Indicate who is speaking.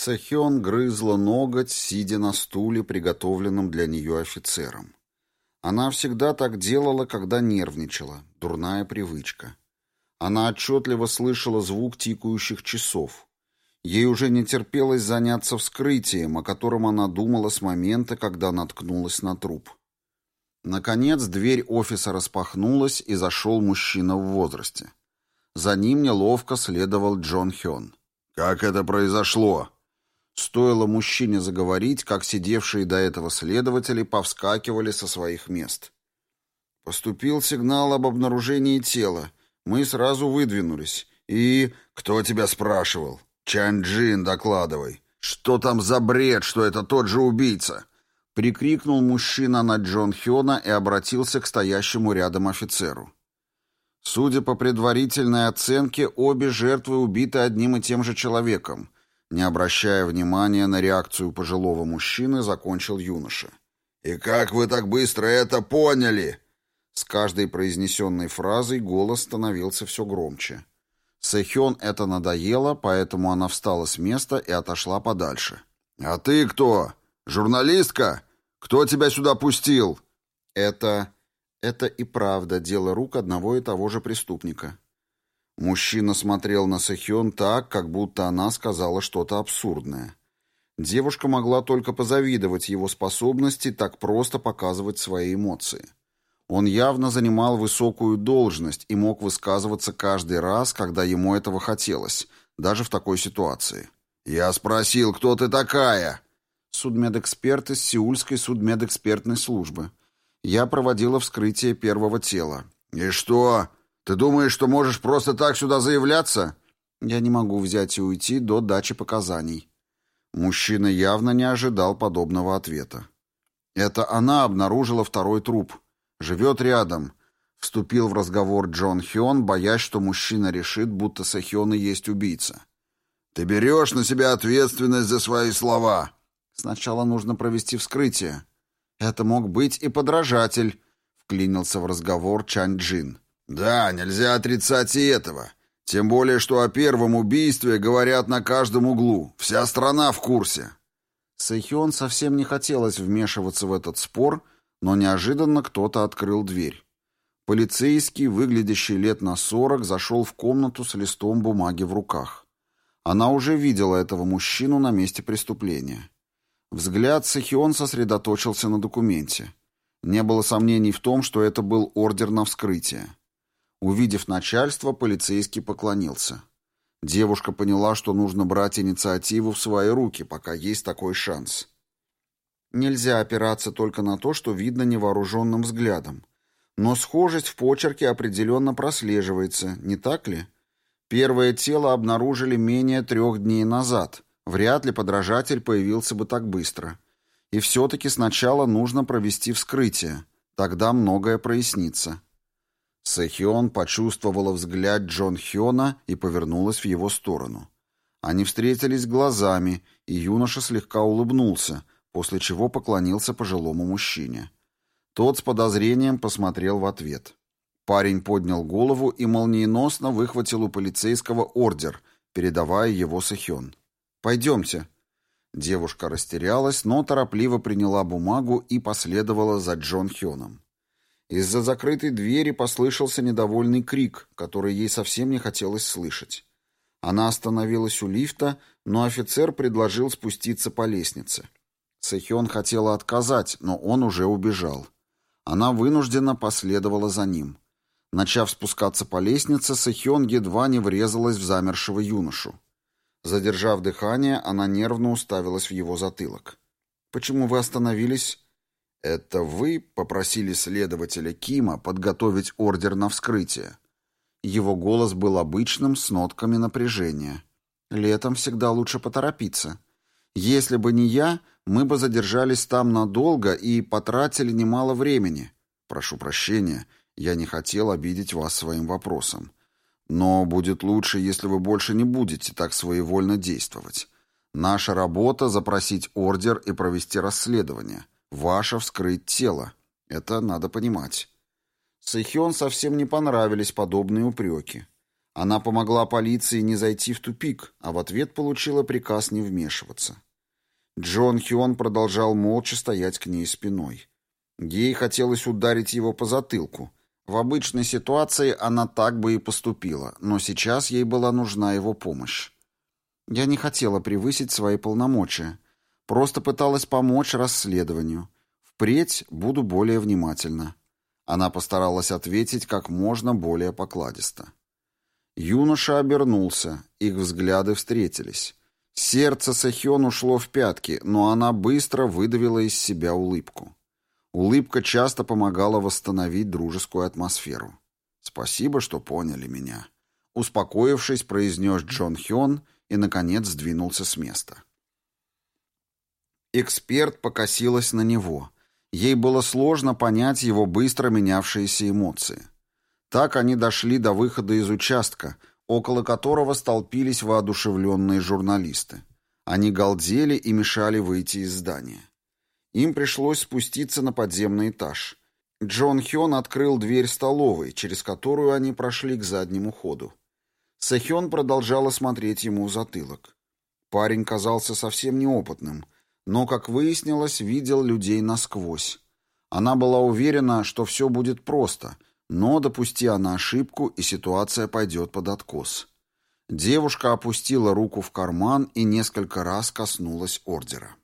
Speaker 1: Сэхён грызла ноготь, сидя на стуле, приготовленном для нее офицером. Она всегда так делала, когда нервничала. Дурная привычка. Она отчетливо слышала звук тикающих часов. Ей уже не терпелось заняться вскрытием, о котором она думала с момента, когда наткнулась на труп. Наконец дверь офиса распахнулась, и зашел мужчина в возрасте. За ним неловко следовал Джон Хён. «Как это произошло?» Стоило мужчине заговорить, как сидевшие до этого следователи повскакивали со своих мест. Поступил сигнал об обнаружении тела. Мы сразу выдвинулись. И... Кто тебя спрашивал? Чан-Джин, докладывай. Что там за бред, что это тот же убийца? Прикрикнул мужчина на Джон Хёна и обратился к стоящему рядом офицеру. Судя по предварительной оценке, обе жертвы убиты одним и тем же человеком — не обращая внимания на реакцию пожилого мужчины, закончил юноша. «И как вы так быстро это поняли?» С каждой произнесенной фразой голос становился все громче. Сэхён это надоело, поэтому она встала с места и отошла подальше. «А ты кто? Журналистка? Кто тебя сюда пустил?» «Это... это и правда дело рук одного и того же преступника. Мужчина смотрел на Сэхён так, как будто она сказала что-то абсурдное. Девушка могла только позавидовать его способности так просто показывать свои эмоции. Он явно занимал высокую должность и мог высказываться каждый раз, когда ему этого хотелось, даже в такой ситуации. «Я спросил, кто ты такая?» «Судмедэксперт из Сеульской судмедэкспертной службы. Я проводила вскрытие первого тела». «И что? Ты думаешь, что можешь просто так сюда заявляться? Я не могу взять и уйти до дачи показаний. Мужчина явно не ожидал подобного ответа. Это она обнаружила второй труп. Живет рядом. Вступил в разговор Джон Хён, боясь, что мужчина решит, будто Сэхён и есть убийца. «Ты берешь на себя ответственность за свои слова». «Сначала нужно провести вскрытие». «Это мог быть и подражатель», — вклинился в разговор Чан Джин. Да, нельзя отрицать и этого. Тем более, что о первом убийстве говорят на каждом углу. Вся страна в курсе. Сэхён совсем не хотелось вмешиваться в этот спор, но неожиданно кто-то открыл дверь. Полицейский, выглядящий лет на сорок, зашел в комнату с листом бумаги в руках. Она уже видела этого мужчину на месте преступления. Взгляд Сэхион сосредоточился на документе. Не было сомнений в том, что это был ордер на вскрытие. Увидев начальство, полицейский поклонился. Девушка поняла, что нужно брать инициативу в свои руки, пока есть такой шанс. Нельзя опираться только на то, что видно невооруженным взглядом. Но схожесть в почерке определенно прослеживается, не так ли? Первое тело обнаружили менее трех дней назад. Вряд ли подражатель появился бы так быстро. И все-таки сначала нужно провести вскрытие. Тогда многое прояснится. Сэхион почувствовала взгляд Джон Хёна и повернулась в его сторону. Они встретились глазами, и юноша слегка улыбнулся, после чего поклонился пожилому мужчине. Тот с подозрением посмотрел в ответ. Парень поднял голову и молниеносно выхватил у полицейского ордер, передавая его Сэхён. «Пойдемте». Девушка растерялась, но торопливо приняла бумагу и последовала за Джон Хёном. Из-за закрытой двери послышался недовольный крик, который ей совсем не хотелось слышать. Она остановилась у лифта, но офицер предложил спуститься по лестнице. Сэхён хотела отказать, но он уже убежал. Она вынужденно последовала за ним. Начав спускаться по лестнице, Сэхён едва не врезалась в замершего юношу. Задержав дыхание, она нервно уставилась в его затылок. «Почему вы остановились?» «Это вы попросили следователя Кима подготовить ордер на вскрытие?» Его голос был обычным, с нотками напряжения. «Летом всегда лучше поторопиться. Если бы не я, мы бы задержались там надолго и потратили немало времени. Прошу прощения, я не хотел обидеть вас своим вопросом. Но будет лучше, если вы больше не будете так своевольно действовать. Наша работа — запросить ордер и провести расследование». Ваше вскрыть тело. Это надо понимать. Сэхён совсем не понравились подобные упреки. Она помогла полиции не зайти в тупик, а в ответ получила приказ не вмешиваться. Джон Хион продолжал молча стоять к ней спиной. Ей хотелось ударить его по затылку. В обычной ситуации она так бы и поступила, но сейчас ей была нужна его помощь. Я не хотела превысить свои полномочия, просто пыталась помочь расследованию. Впредь буду более внимательна. Она постаралась ответить как можно более покладисто. Юноша обернулся, их взгляды встретились. Сердце Сэхён ушло в пятки, но она быстро выдавила из себя улыбку. Улыбка часто помогала восстановить дружескую атмосферу. «Спасибо, что поняли меня», — успокоившись, произнес Джон Хён и, наконец, сдвинулся с места. Эксперт покосилась на него. Ей было сложно понять его быстро менявшиеся эмоции. Так они дошли до выхода из участка, около которого столпились воодушевленные журналисты. Они галдели и мешали выйти из здания. Им пришлось спуститься на подземный этаж. Джон Хён открыл дверь столовой, через которую они прошли к заднему ходу. Сэхён продолжала смотреть ему в затылок. Парень казался совсем неопытным, но, как выяснилось, видел людей насквозь. Она была уверена, что все будет просто — но допусти она ошибку, и ситуация пойдет под откос. Девушка опустила руку в карман и несколько раз коснулась ордера.